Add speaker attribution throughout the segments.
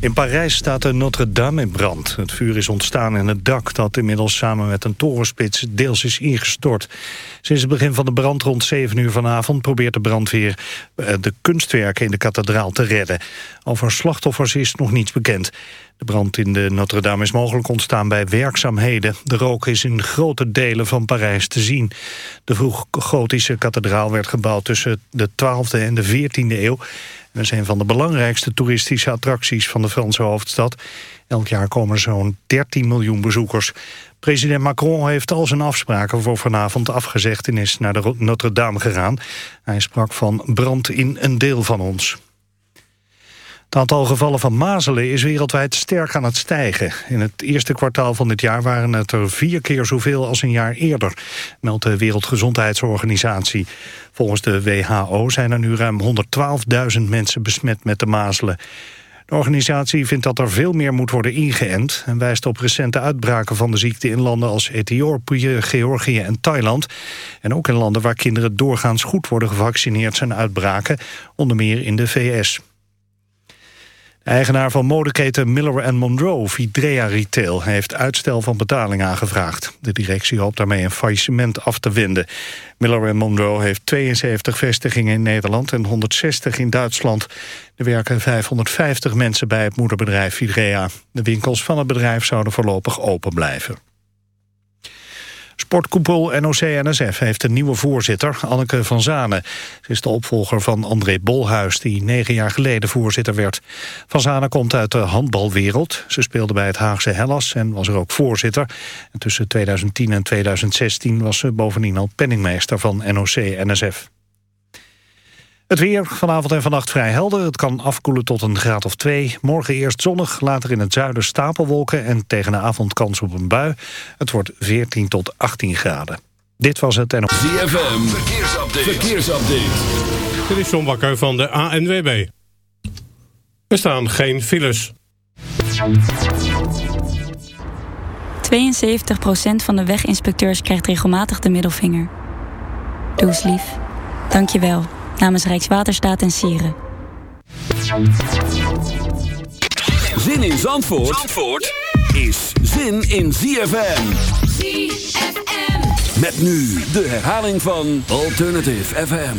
Speaker 1: In Parijs staat de Notre-Dame in brand. Het vuur is ontstaan in het dak dat inmiddels samen met een torenspits deels is ingestort. Sinds het begin van de brand rond 7 uur vanavond probeert de brandweer eh, de kunstwerken in de kathedraal te redden. Over slachtoffers is nog niets bekend. De brand in de Notre-Dame is mogelijk ontstaan bij werkzaamheden. De rook is in grote delen van Parijs te zien. De vroeg-gotische kathedraal werd gebouwd tussen de 12e en de 14e eeuw. Is een van de belangrijkste toeristische attracties van de Franse hoofdstad. Elk jaar komen zo'n 13 miljoen bezoekers. President Macron heeft al zijn afspraken voor vanavond afgezegd... en is naar de Notre-Dame gegaan. Hij sprak van brand in een deel van ons. Het aantal gevallen van mazelen is wereldwijd sterk aan het stijgen. In het eerste kwartaal van dit jaar waren het er vier keer zoveel als een jaar eerder, meldt de Wereldgezondheidsorganisatie. Volgens de WHO zijn er nu ruim 112.000 mensen besmet met de mazelen. De organisatie vindt dat er veel meer moet worden ingeënt... en wijst op recente uitbraken van de ziekte in landen als Ethiopië, Georgië en Thailand. En ook in landen waar kinderen doorgaans goed worden gevaccineerd zijn uitbraken, onder meer in de VS. Eigenaar van modeketen Miller Monroe, Vidrea Retail... heeft uitstel van betaling aangevraagd. De directie hoopt daarmee een faillissement af te wenden. Miller Monroe heeft 72 vestigingen in Nederland en 160 in Duitsland. Er werken 550 mensen bij het moederbedrijf Vidrea. De winkels van het bedrijf zouden voorlopig open blijven. Sportkoepel NOC-NSF heeft een nieuwe voorzitter, Anneke van Zanen. Ze is de opvolger van André Bolhuis, die negen jaar geleden voorzitter werd. Van Zanen komt uit de handbalwereld. Ze speelde bij het Haagse Hellas en was er ook voorzitter. En tussen 2010 en 2016 was ze bovendien al penningmeester van NOC-NSF. Het weer vanavond en vannacht vrij helder. Het kan afkoelen tot een graad of 2. Morgen eerst zonnig, later in het zuiden stapelwolken... en tegen de avond kans op een bui. Het wordt 14 tot 18 graden. Dit was het en...
Speaker 2: ZFM, verkeersupdate. verkeersupdate.
Speaker 3: Dit is John Bakker van de ANWB. Er staan geen files.
Speaker 4: 72% van de weginspecteurs krijgt regelmatig de middelvinger. Doe eens lief. Dank je wel namens Rijkswaterstaat en Sieren.
Speaker 2: Zin in Zandvoort, Zandvoort is zin in ZFM.
Speaker 5: ZFM.
Speaker 2: Met nu de herhaling van Alternative FM.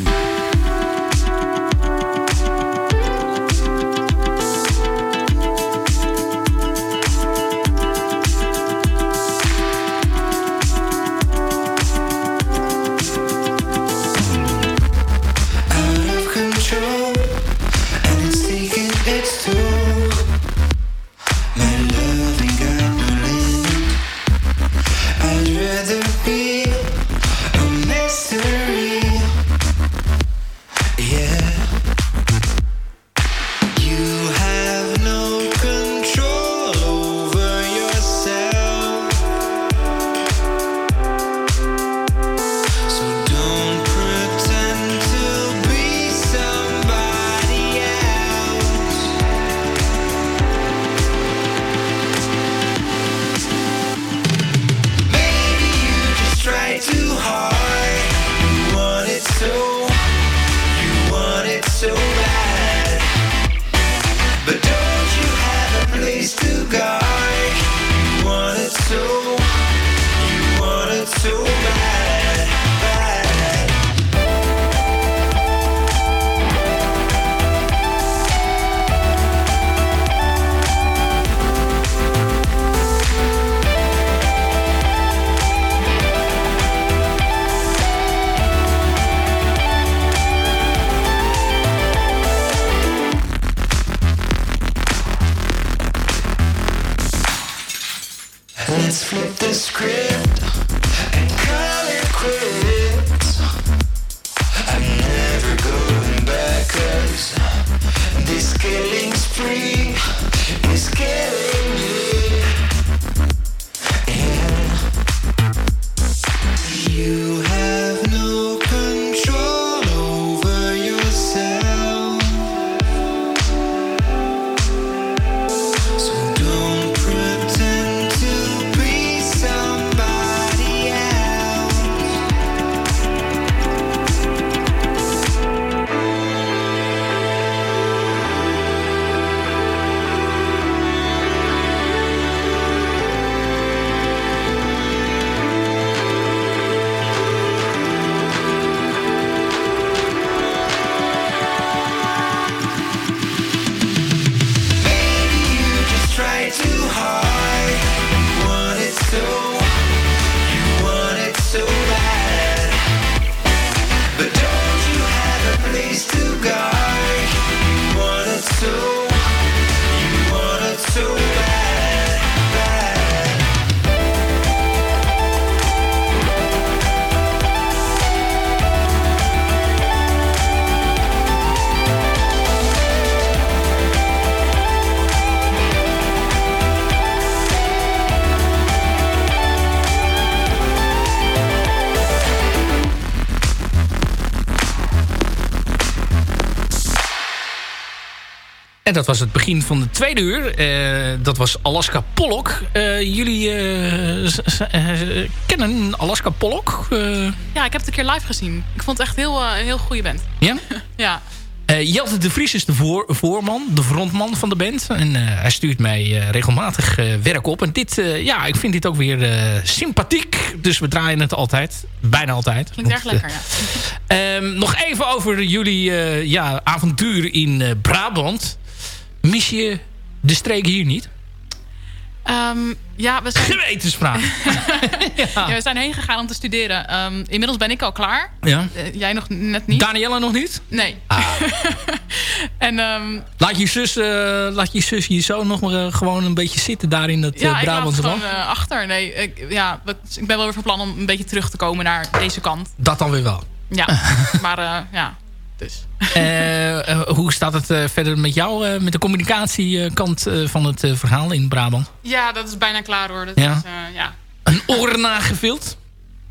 Speaker 6: En dat was het begin van de tweede uur. Uh, dat was Alaska Pollock. Uh, jullie uh, kennen Alaska Pollock?
Speaker 7: Ja, ik heb het een keer live gezien. Ik vond het echt heel, een heel goede band.
Speaker 6: Ja?
Speaker 7: ja.
Speaker 6: Jelte de Vries is de voor, voorman, de frontman van de band. En hij stuurt mij regelmatig werk op. En dit, ja, ik vind dit ook weer sympathiek. Dus we draaien het altijd. Bijna altijd.
Speaker 7: Klinkt erg lekker,
Speaker 6: ja. um, nog even over jullie ja, avontuur in Brabant. Mis je de streek hier niet?
Speaker 7: Um, ja, we zijn...
Speaker 6: Gewetensvraag.
Speaker 7: ja. ja. we zijn heen gegaan om te studeren. Um, inmiddels ben ik al klaar.
Speaker 6: Ja.
Speaker 7: Uh, jij nog net niet.
Speaker 6: Daniella nog niet?
Speaker 7: Nee.
Speaker 6: Ah.
Speaker 7: en, um,
Speaker 6: laat, je zus, uh, laat je zus je zo nog maar uh, gewoon een beetje zitten daar in dat
Speaker 7: ja,
Speaker 6: Brabantse
Speaker 7: land? Ja, achter. Nee, ik, ja, ik ben wel weer van plan om een beetje terug te komen naar deze kant.
Speaker 6: Dat dan weer wel?
Speaker 7: Ja, maar ja, dus...
Speaker 6: Uh, hoe staat het uh, verder met jou, uh, met de communicatiekant van het verhaal in Brabant?
Speaker 7: Ja, dat is bijna klaar hoor. Dat
Speaker 6: ja?
Speaker 7: Is, ja.
Speaker 6: Een oor nagevuld?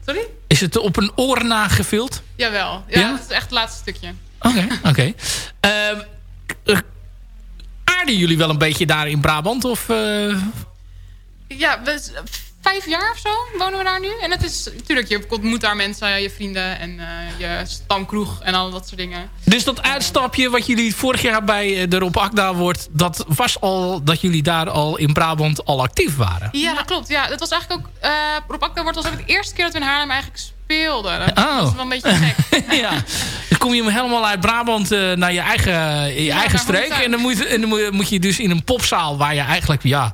Speaker 7: Sorry?
Speaker 6: Is het op een oor nagevuld?
Speaker 7: Jawel, ja, ja? dat is echt het laatste stukje.
Speaker 6: Oké, oké. Okay. Ehm, aarden jullie wel een beetje daar in Brabant? Of,
Speaker 7: Ja, we, vijf jaar of zo wonen we daar nu. En het is natuurlijk, je ontmoet daar mensen, je vrienden en uh, je stamkroeg en al dat soort dingen.
Speaker 6: Dus dat uitstapje wat jullie vorig jaar bij de Rob Akda wordt, dat was al dat jullie daar al in Brabant al actief waren?
Speaker 7: Ja, dat klopt. Ja, dat was eigenlijk ook, uh, Rob Akda wordt was ook de eerste keer dat we in Haarlem eigenlijk speelden. Dat
Speaker 6: oh.
Speaker 7: was wel een beetje gek.
Speaker 6: ja. Dan kom je helemaal uit Brabant uh, naar je eigen, je ja, eigen streek. En dan, moet, en dan moet je dus in een popzaal waar je eigenlijk, ja,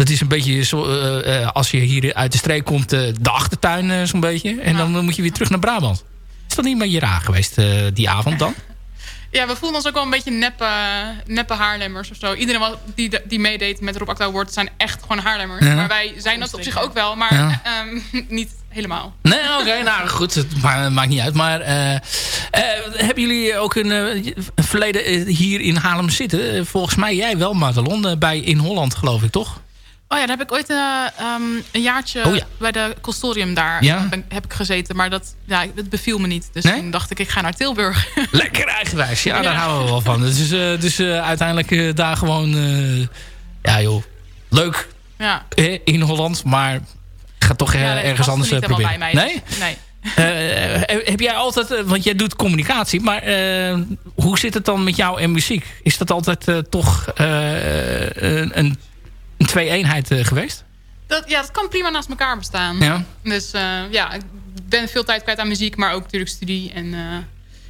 Speaker 6: dat is een beetje zo, uh, als je hier uit de streek komt, uh, de achtertuin zo'n beetje. En dan moet je weer terug naar Brabant. Is dat niet een beetje raar geweest die avond dan?
Speaker 7: Ja, we voelden ons ook wel een beetje neppe, neppe Haarlemmers of zo. Iedereen die, die meedeed met Rob Acta Award zijn echt gewoon Haarlemmers. Ja. Maar wij zijn dat op zich ook wel, maar ja. um, niet helemaal.
Speaker 6: Nee, oké, okay, nou goed, het maakt niet uit. Maar uh, uh, hebben jullie ook een uh, verleden hier in Haarlem zitten? volgens mij jij wel, Madelon, bij In Holland geloof ik, toch?
Speaker 7: Oh ja, daar heb ik ooit uh, um, een jaartje
Speaker 6: oh ja.
Speaker 7: bij de Costorium daar
Speaker 6: ja?
Speaker 7: ben, heb ik gezeten. Maar dat, ja, het beviel me niet. Dus
Speaker 6: nee?
Speaker 7: toen dacht ik, ik ga naar Tilburg.
Speaker 6: Lekker eigenwijs. Ja, ja. daar houden we wel van. Dus, uh, dus uh, uiteindelijk daar gewoon... ja joh, leuk
Speaker 7: ja.
Speaker 6: in Holland. Maar ga toch ergens anders proberen.
Speaker 7: Bij mij,
Speaker 6: nee?
Speaker 7: Dus, nee.
Speaker 6: heb jij altijd, want jij doet communicatie, maar hoe zit het dan met jou en muziek? Is dat altijd toch een, een een twee-eenheid uh, geweest?
Speaker 7: Dat, ja, dat kan prima naast elkaar bestaan.
Speaker 6: Ja.
Speaker 7: Dus uh, ja, ik ben veel tijd kwijt aan muziek, maar ook natuurlijk studie en, uh,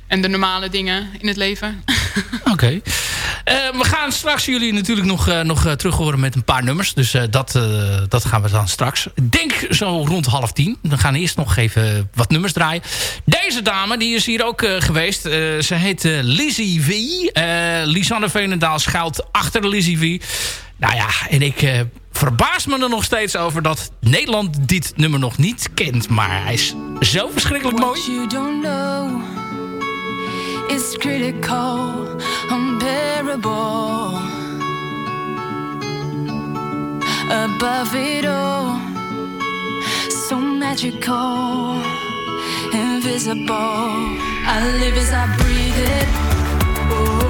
Speaker 7: en de normale dingen in het leven.
Speaker 6: Oké. Okay. we gaan straks jullie natuurlijk nog, nog terug horen met een paar nummers. Dus dat, dat gaan we dan straks. Ik denk zo rond half tien. Dan gaan we eerst nog even wat nummers draaien. Deze dame, die is hier ook geweest. ze heet Lizzie V. Lisanne Veenendaal schuilt achter Lizzie V. Nou ja, en ik uh, verbaas me er nog steeds over dat Nederland dit nummer nog niet kent. Maar hij is zo verschrikkelijk mooi.
Speaker 5: What you don't know is critical, unbearable. Above it all, so magical, invisible. I live as I breathe it. Oh.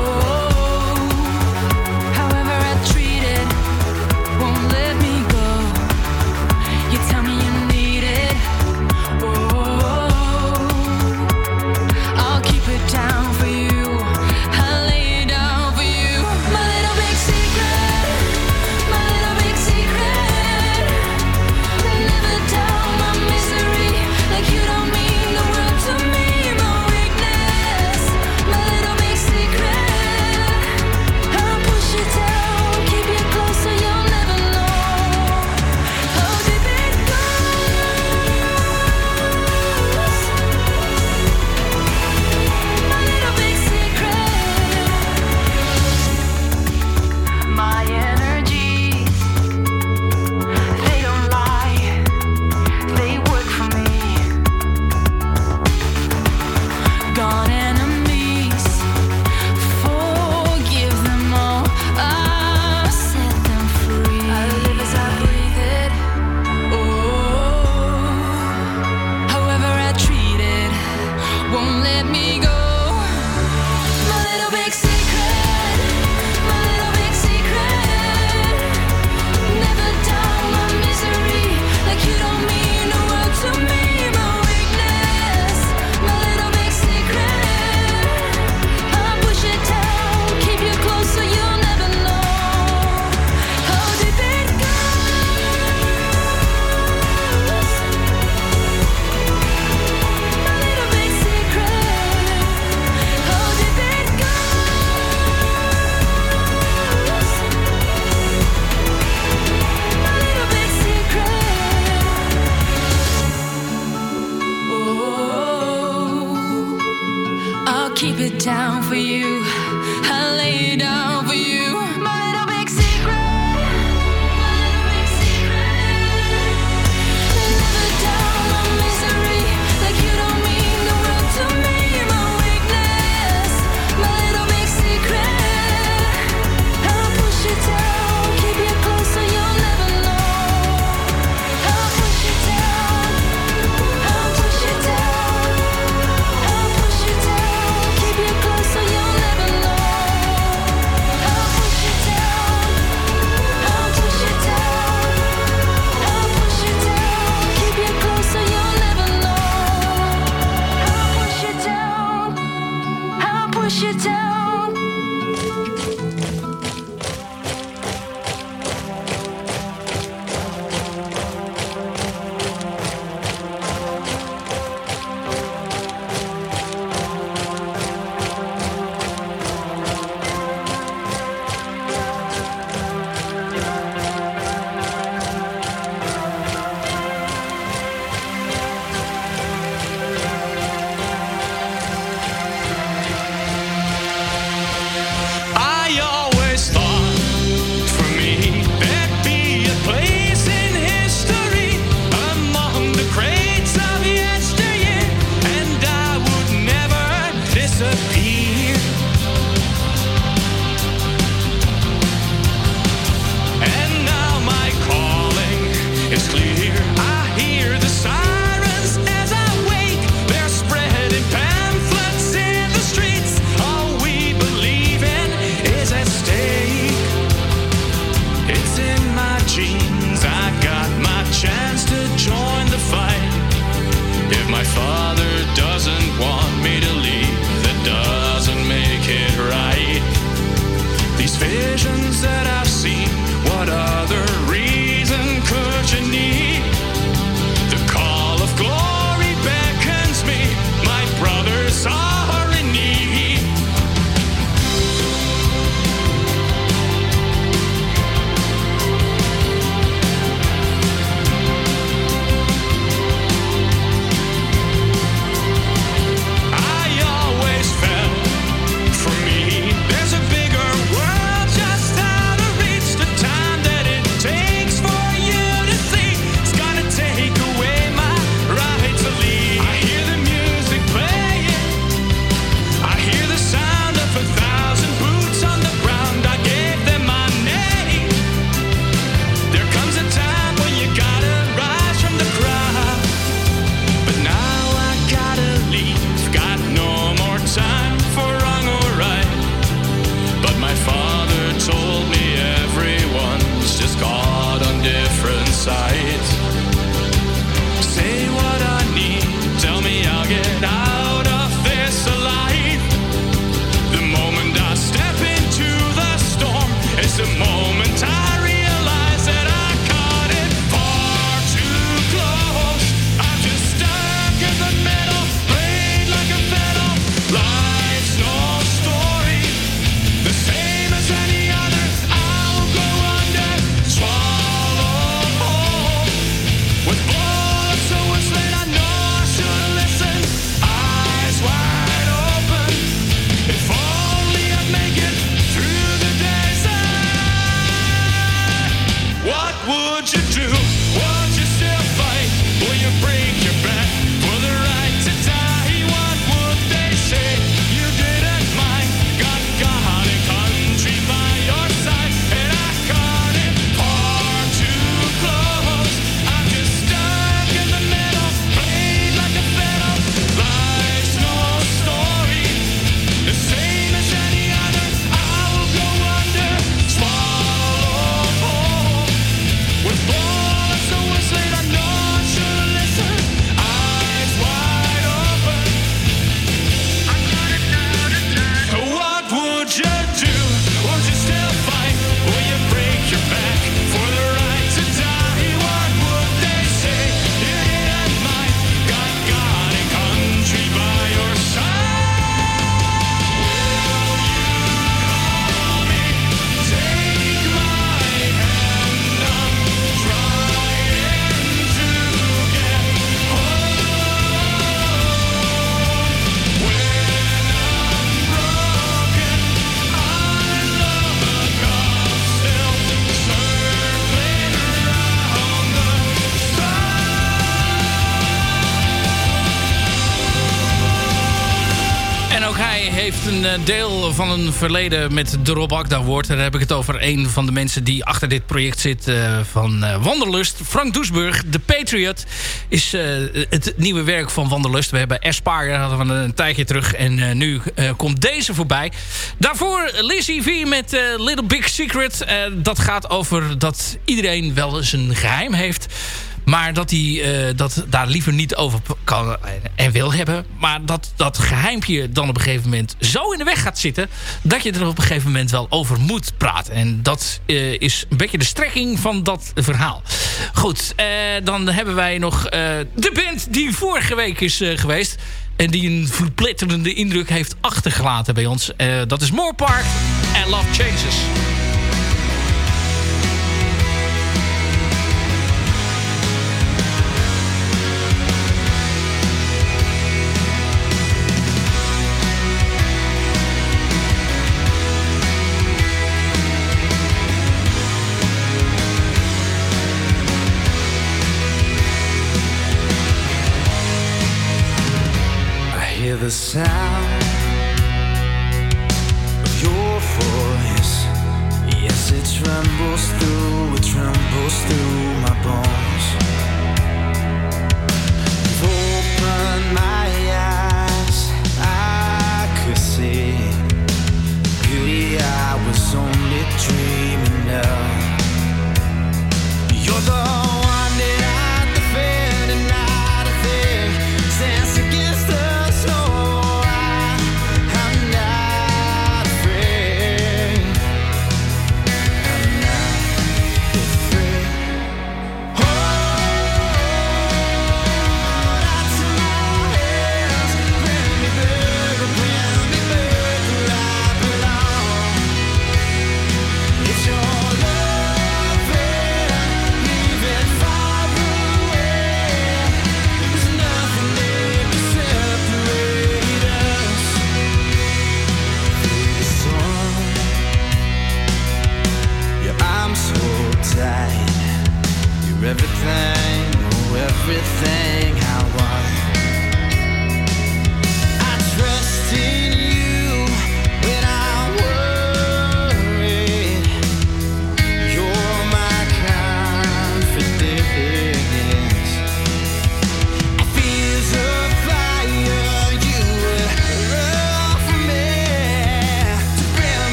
Speaker 6: Een eh, deel van een verleden met de Rob Award. Daar heb ik het over een van de mensen die achter dit project zit eh, van eh, Wanderlust. Frank Doesburg, The Patriot, is het nieuwe werk van Wanderlust. We hebben Aspire, hadden een tijdje terug. En nu komt deze voorbij. Daarvoor Lizzie V met Little Big Secret. Dat gaat over dat iedereen wel eens een geheim heeft... Maar dat hij eh, dat daar liever niet over kan en wil hebben. Maar dat dat geheimpje dan op een gegeven moment zo in de weg gaat zitten... dat je er op een gegeven moment wel over moet praten. En dat eh, is een beetje de strekking van dat verhaal. Goed, eh, dan hebben wij nog de band die vorige week is geweest... en die een verpletterende indruk heeft achtergelaten bij ons. Dat is More Park en Love Changes.
Speaker 2: The sound of your voice. Yes, it trembles through, it trembles through my bones.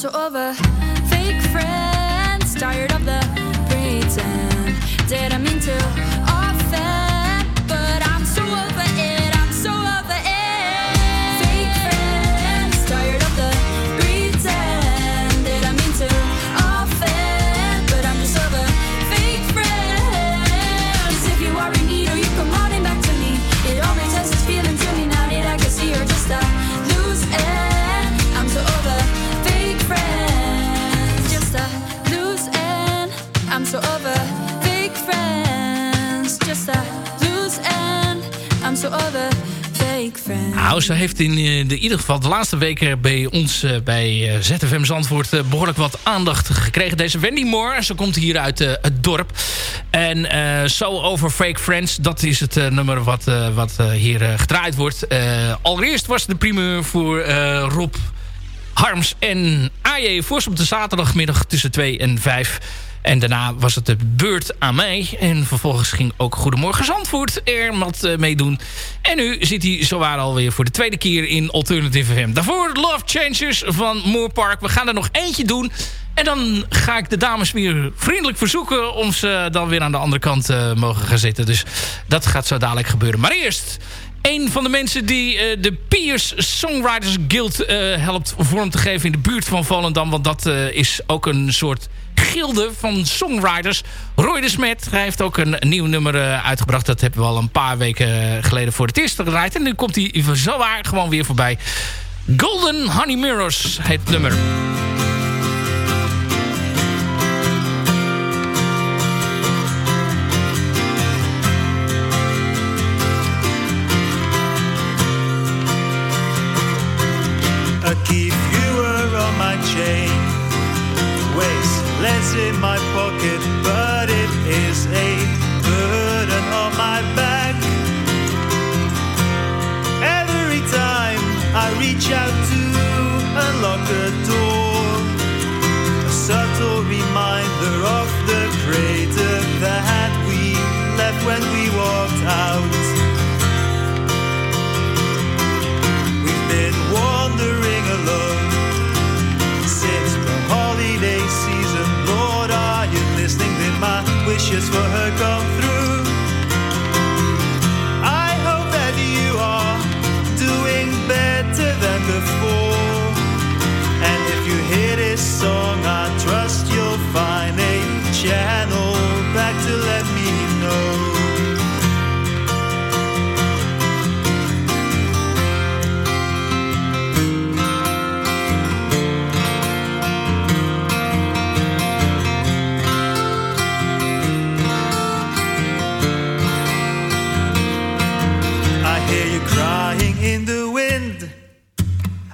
Speaker 5: so over
Speaker 6: Ze heeft in eh, de, ieder geval de laatste weken bij ons eh, bij eh, ZFM Zandvoort eh, behoorlijk wat aandacht gekregen. Deze Wendy Moore, ze komt hier uit het dorp. En So Over Fake Friends, dat is het nummer wat, wat hier gedraaid wordt. Allereerst was de primeur voor Rob Harms en AJ Vos op de zaterdagmiddag tussen 2 en 5. En daarna was het de beurt aan mij. En vervolgens ging ook Goedemorgen Zandvoort er wat eh, meedoen. En nu zit hij zowaar alweer voor de tweede keer in Alternative FM. Daarvoor Love Changers van Moore Park. We gaan er nog eentje doen. En dan ga ik de dames weer vriendelijk verzoeken... om ze dan weer aan de andere kant eh, mogen gaan zitten. Dus dat gaat zo dadelijk gebeuren. Maar eerst een van de mensen die eh, de Piers Songwriters Guild eh, helpt vorm te geven in de buurt van Volendam. Want dat eh, is ook een soort gilde van songwriters. Roy de Smet hij heeft ook een nieuw nummer uitgebracht. Dat hebben we al een paar weken geleden voor het eerst gedraaid. En nu komt hij zowaar gewoon weer voorbij. Golden Honey Mirrors heet het nummer.
Speaker 8: in my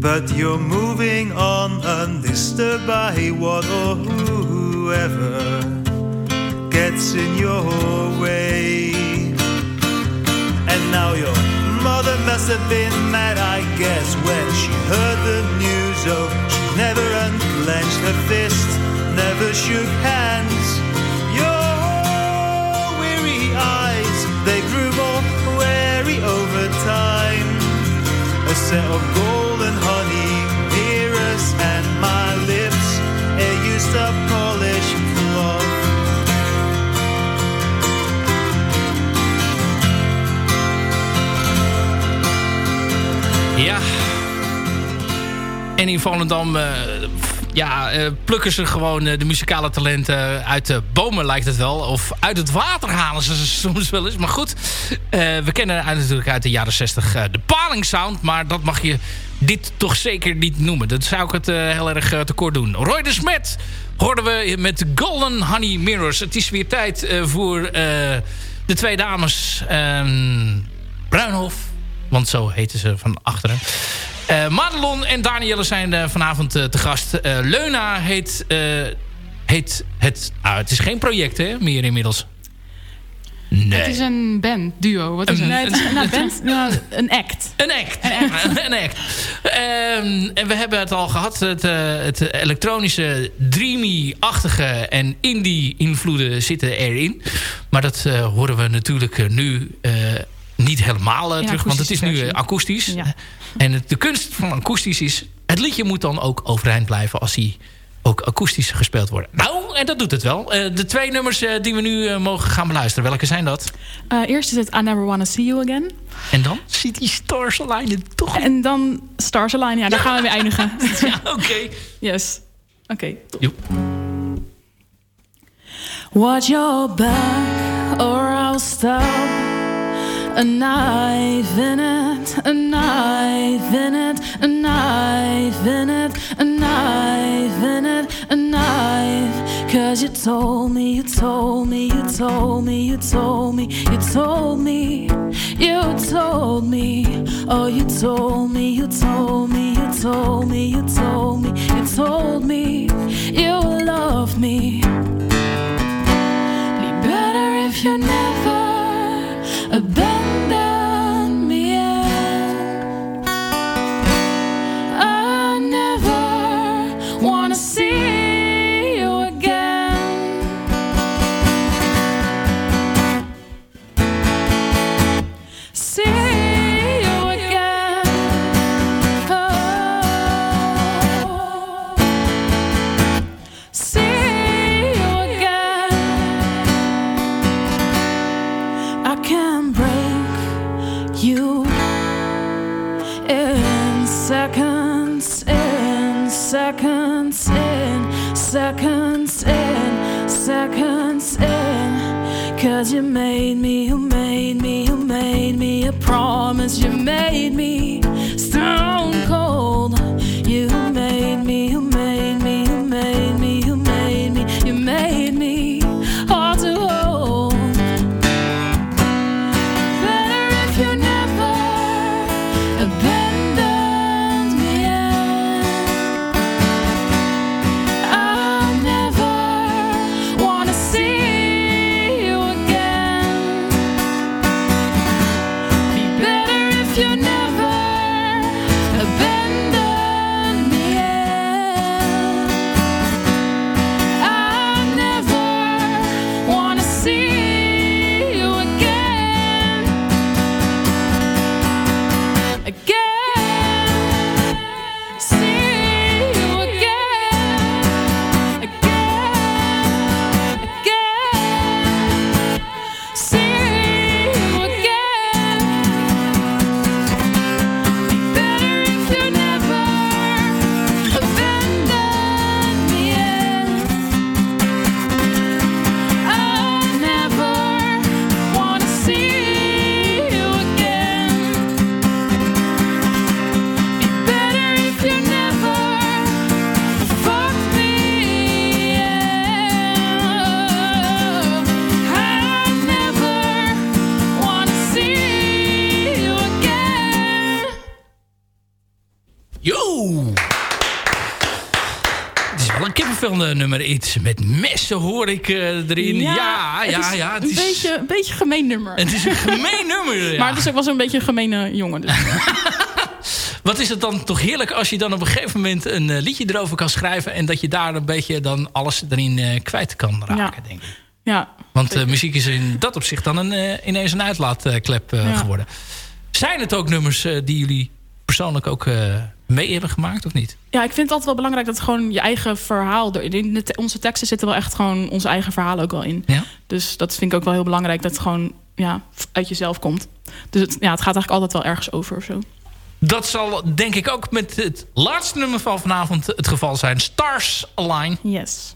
Speaker 8: But you're moving on undisturbed by what or whoever gets in your way. And now your mother must have been mad, I guess, when she heard the news. Oh, she never unclenched her fist, never shook hands. Your weary eyes, they grew more wary over time. A set of golden cloth.
Speaker 6: Ja. En in Volendam eh, ja, eh, plukken ze gewoon eh, de muzikale talenten uit de bomen, lijkt het wel. Of uit het water halen ze ze soms wel eens. Maar goed, eh, we kennen natuurlijk uit de jaren 60 eh, de palingsound. Maar dat mag je dit toch zeker niet noemen. Dat zou ik het heel erg tekort doen. Roy de Smet hoorden we met Golden Honey Mirrors. Het is weer tijd voor de twee dames ehm, Bruinhof. Want zo heten ze van achteren. Eh Madelon en Danielle zijn eh, vanavond eh, te gast. Leuna heet, heet het... Ah, het is geen project, hè? Meer inmiddels. Nee.
Speaker 7: Het is een band, duo. Wat is
Speaker 6: Een-
Speaker 7: het?
Speaker 9: Nou, band, nou, een act.
Speaker 6: Een act. Een act. Ehm, en we hebben het al gehad. Het, het elektronische, dreamy-achtige en indie-invloeden zitten erin. Maar dat horen we natuurlijk nu eh, niet helemaal eh, terug. Want het is nu eh, akoestisch.
Speaker 9: Ja.
Speaker 6: En het- de kunst van akoestisch is... Het liedje moet dan ook overeind blijven als hij ook akoestisch gespeeld wordt. Nou, en dat doet het wel. Eh, de twee nummers eh, die we nu eh, mogen gaan beluisteren. Welke zijn dat?
Speaker 9: Eh, eerst is het I Never Wanna See You Again.
Speaker 6: En dan? City Stars Align toch?
Speaker 9: En dan Stars Align. Ja, daar gaan we weer eindigen.
Speaker 6: Ja, oké.
Speaker 9: Yes. Oké.
Speaker 6: Joep.
Speaker 9: Watch your back or I'll stab a knife in it, a knife in it, a knife in it, a knife in it, a knife. Cause you told me, you told me, you told me, you told me, you told me, you told me, oh, you told me, you told me, you told me, you told me, you told me, you love me. Made me, you made me, you made me a promise. You made me you never
Speaker 6: nummer. Iets met messen hoor ik eh, erin. Ja, ja, ja. het
Speaker 9: een,
Speaker 6: is,
Speaker 9: beetje, een beetje een gemeen nummer.
Speaker 6: het is een gemeen nummer. ja.
Speaker 9: Maar het is ook wel zo'n beetje een gemene jongen. Dus.
Speaker 6: Wat is het dan toch heerlijk als je dan op een gegeven moment een eh, liedje erover kan schrijven... en dat je daar een beetje dan alles erin eh, kwijt kan raken, denk ik.
Speaker 9: ja.
Speaker 6: Want muziek is in dat opzicht dan een, ineens een uitlaatklep
Speaker 9: Ja.
Speaker 6: geworden. Zijn het ook nummers die jullie persoonlijk ook mee hebben gemaakt of niet?
Speaker 9: ja, ik vind het altijd wel belangrijk dat gewoon je eigen verhaal... er- In onze teksten zitten wel echt gewoon onze eigen verhaal ook wel in.
Speaker 6: Ja?
Speaker 9: Dus dat vind ik ook wel heel belangrijk. Dat het gewoon ja, uit jezelf komt. Dus het, ja, het gaat eigenlijk altijd wel ergens over of zo.
Speaker 6: Dat zal denk ik ook met het laatste nummer van vanavond het geval zijn. Stars Align.
Speaker 9: Yes.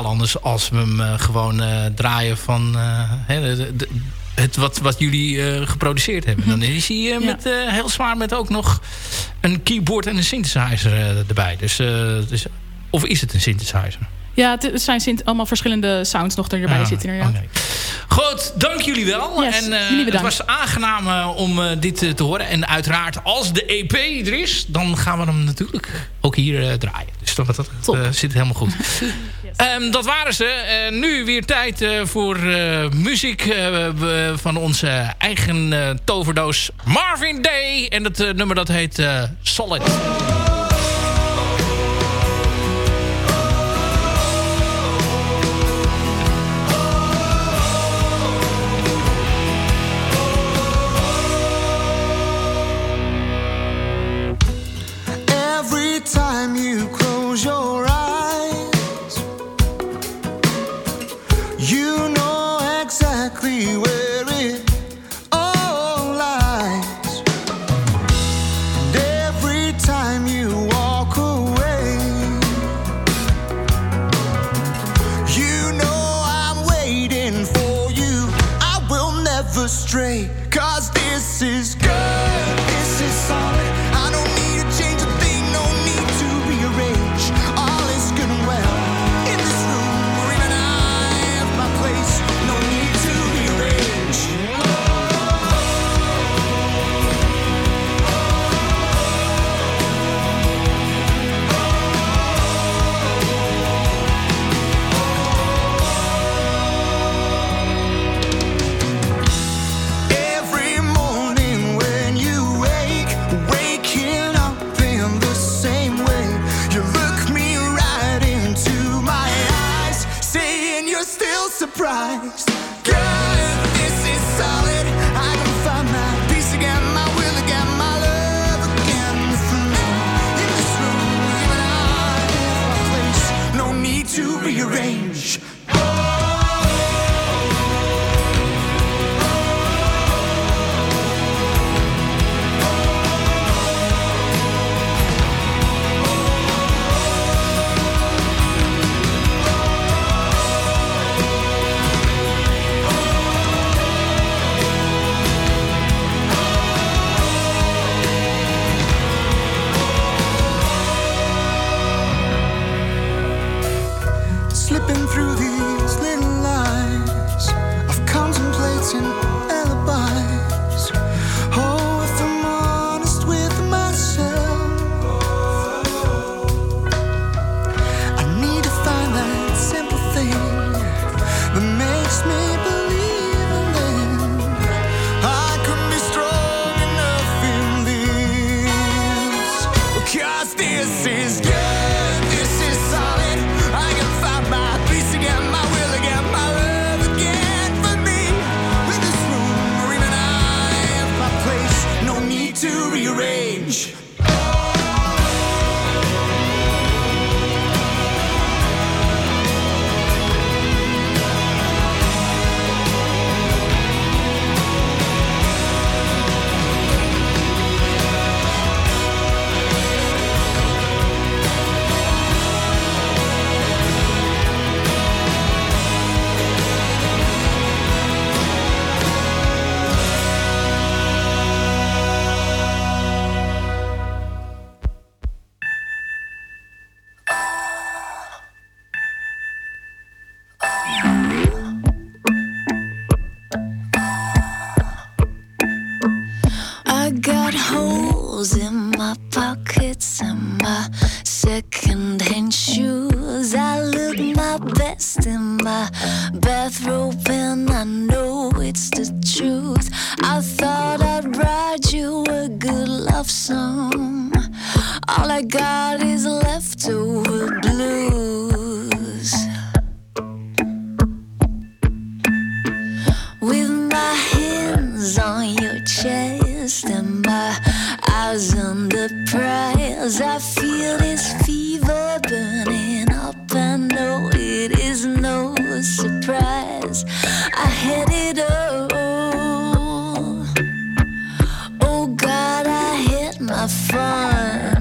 Speaker 6: Totaal anders als we hem eh, gewoon eh, draaien van eh, hè, de- de- het wat, wat jullie geproduceerd hebben. Dan is hij
Speaker 9: Ja.
Speaker 6: met, heel zwaar met ook nog een keyboard en een synthesizer erbij. Dus, dus, of is het een synthesizer?
Speaker 9: Ja, het zijn allemaal verschillende sounds nog erbij
Speaker 6: Ja,
Speaker 9: zitten. inderdaad.
Speaker 6: oké. Goed, dank jullie wel.
Speaker 9: Yes,
Speaker 6: en,
Speaker 9: jullie
Speaker 6: het was aangenaam om dit te horen. En uiteraard, als de EP er is, dan gaan we hem natuurlijk ook hier draaien. Dus dat, dat eh, zit helemaal goed. Ehm, dat waren ze. Eh, nu weer tijd eh, voor eh, muziek van onze eigen toverdoos Marvin Day. En eh, nummer dat heet Solid.
Speaker 2: slipping through these little lines of contemplating.
Speaker 5: chest and my eyes on the prize. I feel this fever burning up. and know it is no surprise. I had it all. Oh God, I hit my fun.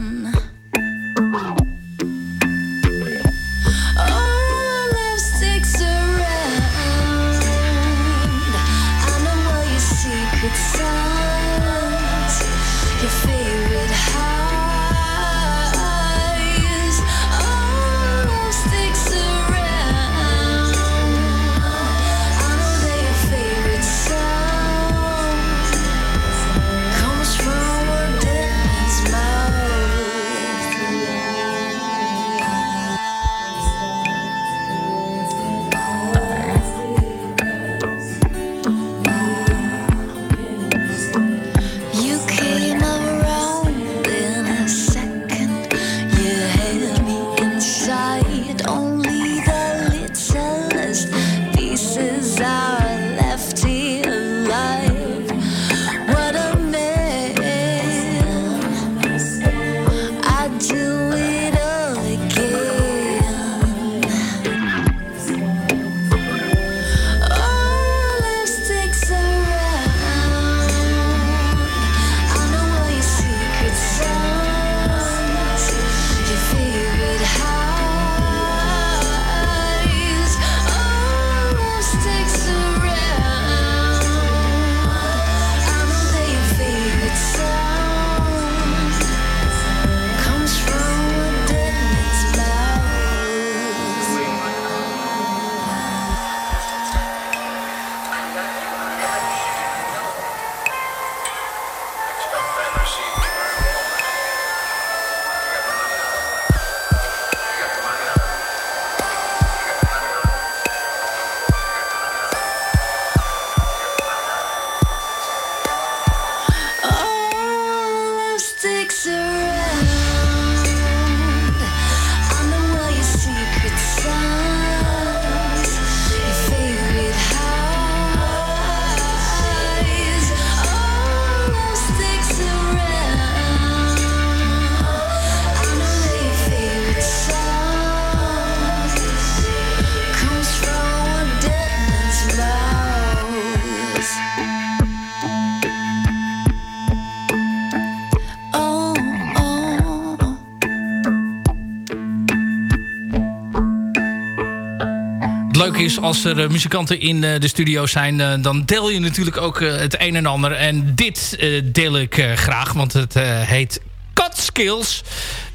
Speaker 6: Is als er eh, muzikanten in eh, de studio zijn... eh, dan deel je natuurlijk ook het een en ander. En dit deel ik graag, want het heet Cut Skills.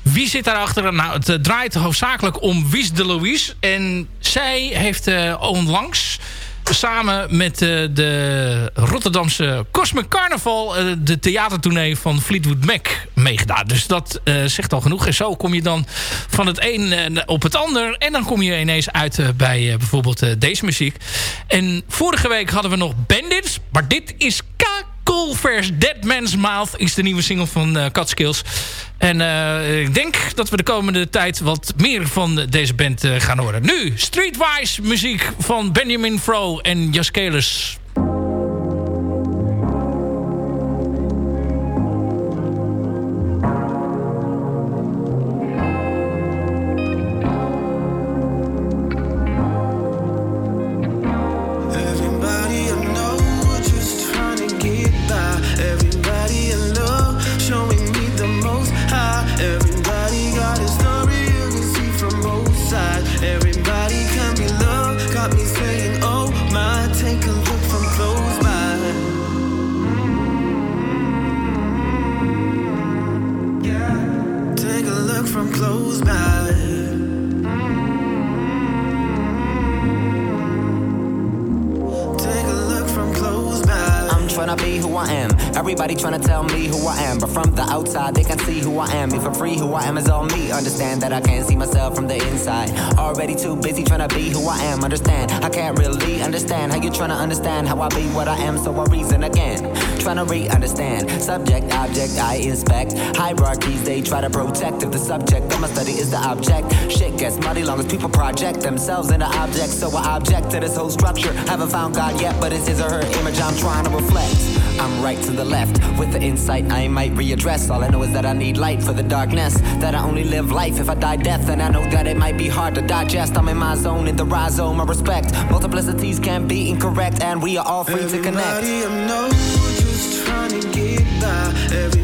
Speaker 6: Wie zit daarachter? Nou, het draait hoofdzakelijk om Wies de Louise. En zij heeft onlangs samen met eh, de Rotterdamse Cosmic Carnival... eh, de theatertournee van Fleetwood Mac meegedaan. Dus dat eh, zegt al genoeg. En zo kom je dan van het een op het ander. En dan kom je ineens uit bij bijvoorbeeld deze muziek. En vorige week hadden we nog Bandits. Maar dit is Kakelvers Dead Man's Mouth... is de nieuwe single van eh Catskills. En eh, ik denk dat we de komende tijd wat meer van deze band eh, gaan horen. Nu, Streetwise muziek van Benjamin Fro en Jaskelis.
Speaker 10: I
Speaker 11: inspect. Hierarchies, they try to protect. If the subject of my study is the object, shit gets muddy long as people project themselves into objects. So I object to this whole structure. Haven't found God yet, but it's his or her image I'm trying to reflect. I'm right to the left with the insight I might readdress. All I know is that I need light for the darkness. That I only live life if I die death. And I know that it might be hard to digest. I'm in my zone, in the rhizome of respect. Multiplicities can be incorrect, and we are all free to connect.
Speaker 10: I know just trying to get by. Everybody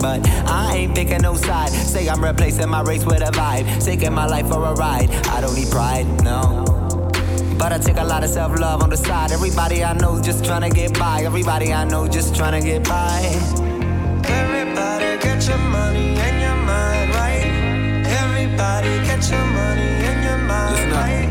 Speaker 11: but I ain't picking no side. Say I'm replacing my race with a vibe. Taking my life for a ride. I don't need pride, no. But I take a lot of self love on the side. Everybody I know just trying to get by. Everybody I know just trying to get by.
Speaker 10: Everybody get your money and your mind right. Everybody get your money and your mind right.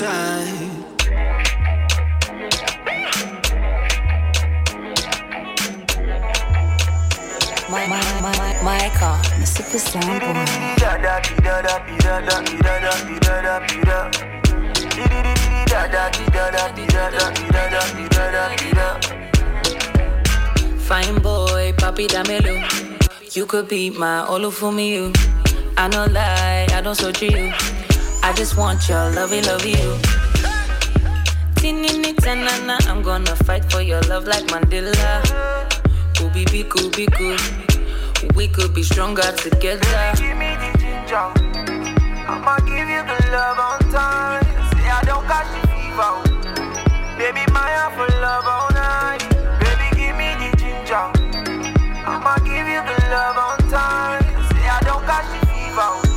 Speaker 12: My, my, my, my, the boy.
Speaker 13: Fine boy, papi dámelo.
Speaker 12: You could be my all for me, you. I no lie, I don't search you. I just want your lovey, love you. Tinini I'm gonna fight for your love like Mandela. Kubi be kubi cool. We could be stronger together.
Speaker 14: Give me the ginger. I'ma give you the love on time. Say I don't got the fever. Baby, my heart for love all night. Baby, give me the ginger. I'ma give you the love on time. Say I don't got the fever.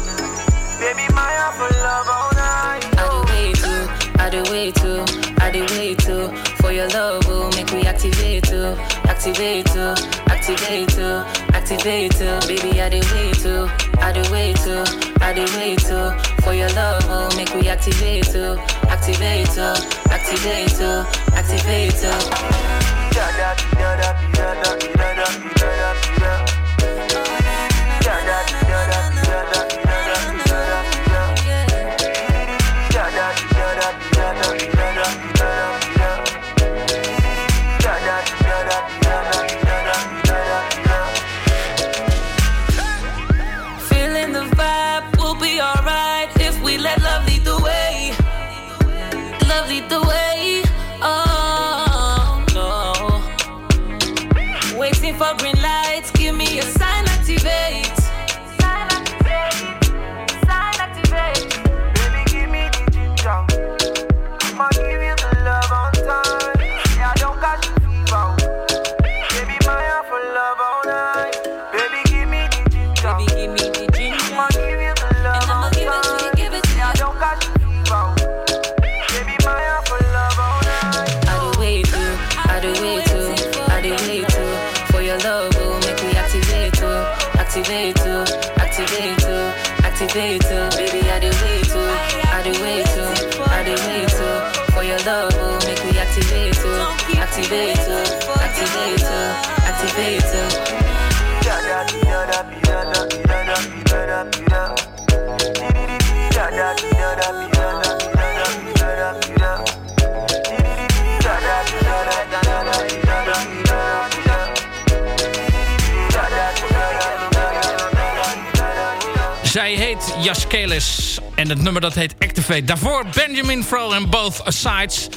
Speaker 12: Activate too, activate too, activate too. Baby, I do wait too, I do wait too, I do wait too. For your love, will make me activate too, activate too, activate too, activate
Speaker 14: da da da da da da da da da da.
Speaker 12: For green lights, give me a sign, activate.
Speaker 6: Heet Jaskelis en het nummer dat heet Activate. Daarvoor Benjamin Fro en Both Sides.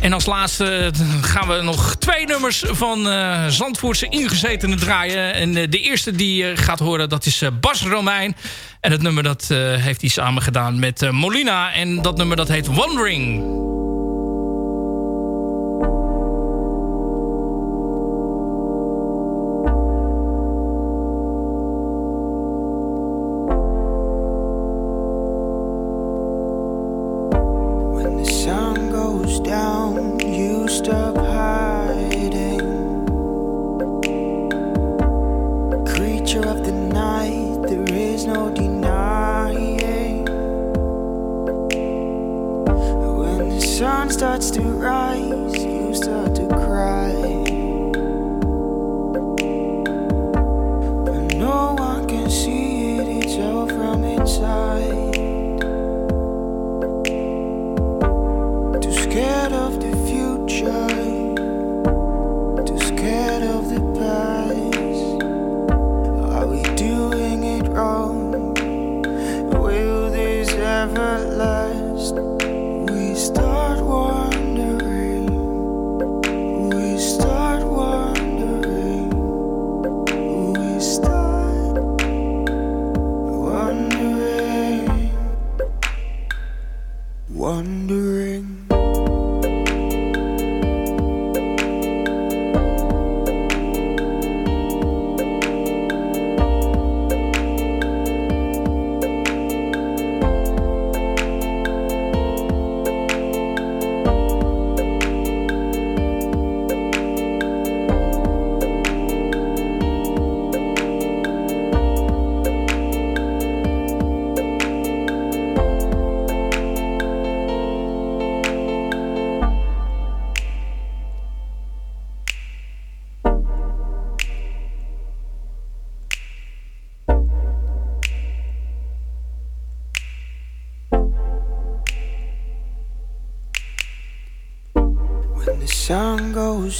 Speaker 6: En als laatste gaan we nog twee nummers van eh Zandvoortse ingezetenen draaien. En eh, de eerste die je gaat horen, dat is eh, Bas Romein. En het nummer dat heeft hij samen gedaan met Molina. En dat nummer dat heet Wandering.
Speaker 2: Sun starts to rise, you start to cry. But no one can see it, it's all from inside.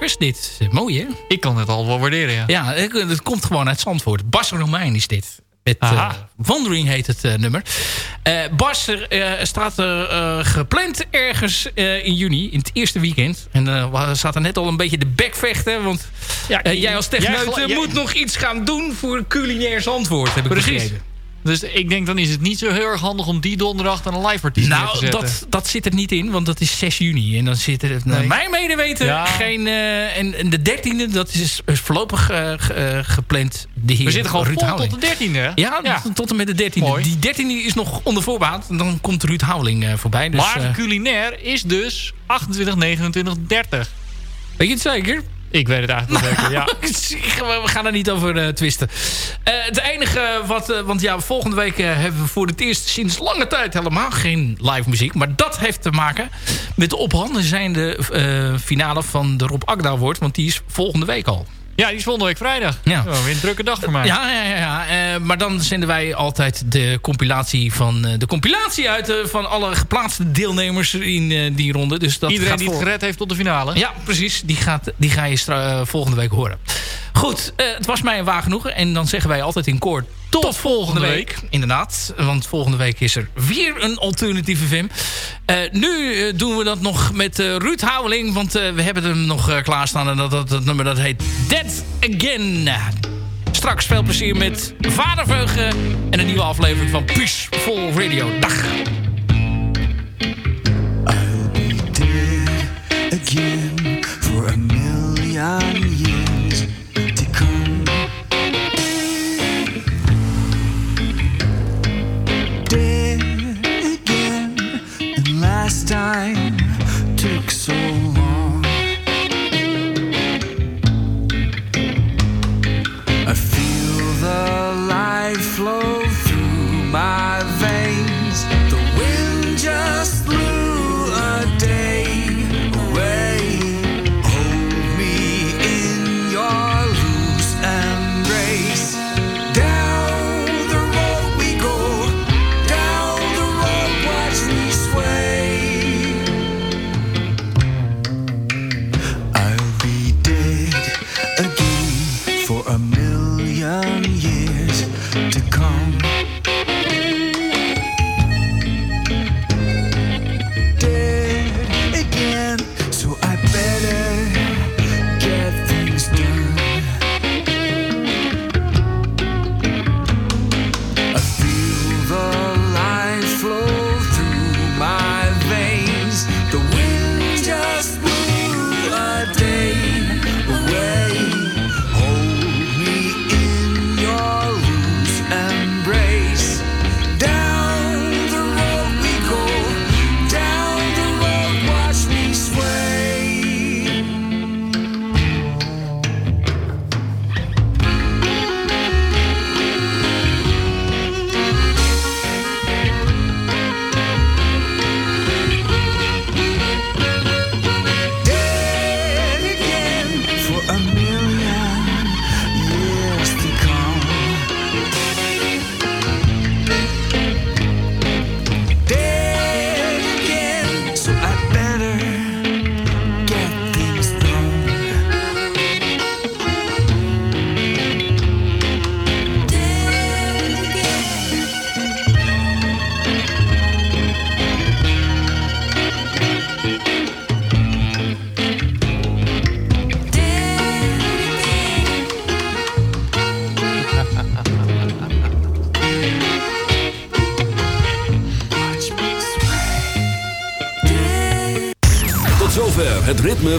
Speaker 6: Marcus? Dit Eh, mooi hè?
Speaker 13: Ik kan het al wel waarderen, ja.
Speaker 6: Ja, ik- het komt gewoon uit Zandvoort. Bas Romein is dit. Met, eh. Wandering heet het eh, nummer. Eh, Bas er, eh, staat er eh, gepland ergens eh, in juni, in het eerste weekend. En eh, we zaten net al een beetje de bekvechten. Want eh, jij als techneut
Speaker 13: jij
Speaker 6: eh, moet nog iets gaan doen voor culinair Zandvoort, heb ik
Speaker 13: Precies.
Speaker 6: begrepen.
Speaker 13: Dus ik denk dan is het niet zo heel erg handig om die donderdag dan een live artiest te
Speaker 6: Nou,
Speaker 13: zetten.
Speaker 6: dat, dat zit er niet in, want dat is 6 juni. En dan zit er, naar
Speaker 13: Nee.
Speaker 6: mijn medeweten,
Speaker 13: Ja.
Speaker 6: geen... eh, en, en de 13e, dat is is voorlopig eh, eh, gepland. De heer
Speaker 13: We zitten gewoon
Speaker 6: Ruud
Speaker 13: vol
Speaker 6: Houweling.
Speaker 13: tot de 13e, hè?
Speaker 6: Ja, tot- tot en met de 13e.
Speaker 13: Mooi.
Speaker 6: Die 13e is nog onder. En dan komt Ruud Houweling voorbij. Dus,
Speaker 13: maar culinair is dus 28, 29, 30.
Speaker 6: weet je het zeker?
Speaker 13: Ik weet het eigenlijk wel zeker, ja.
Speaker 6: We gaan er niet over eh, twisten. Eh, het enige wat... eh, want ja, volgende week hebben we voor het eerst sinds lange tijd helemaal geen live muziek. Maar dat heeft te maken met de op handen zijnde finale van de Rob Agda wordt. Want die is volgende week al.
Speaker 13: Ja, die is volgende week vrijdag.
Speaker 6: Ja.
Speaker 13: Oh, weer een drukke dag voor mij.
Speaker 6: Ja, ja, ja. ja. Eh, maar dan zenden wij altijd de compilatie van eh, de compilatie uit eh, van alle geplaatste deelnemers in die ronde. Dus dat
Speaker 13: Iedereen die het gered heeft tot de finale.
Speaker 6: Ja, precies. Die, gaat, die ga je volgende week horen. Goed, eh, het was mij een waar genoegen. En dan zeggen wij altijd in koor tot, volgende week. Inderdaad, want volgende week is er weer een alternatieve FM. Eh, nu eh, doen we dat nog met eh, Ruud Houweling. Want eh, we hebben hem nog klaarstaan. En dat, dat, dat nummer dat heet Dead Again. Straks veel plezier met Vaderveugen. En een nieuwe aflevering van Peaceful Radio. Dag.
Speaker 2: again for a million last time took so long. I feel the life flow